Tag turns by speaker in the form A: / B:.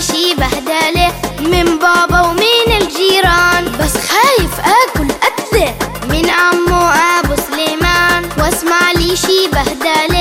A: شي بهدلة من بابا ومن الجيران. بس خايف آكل اكله من عمو أبو سليمان. واسمع لي شي بهدلة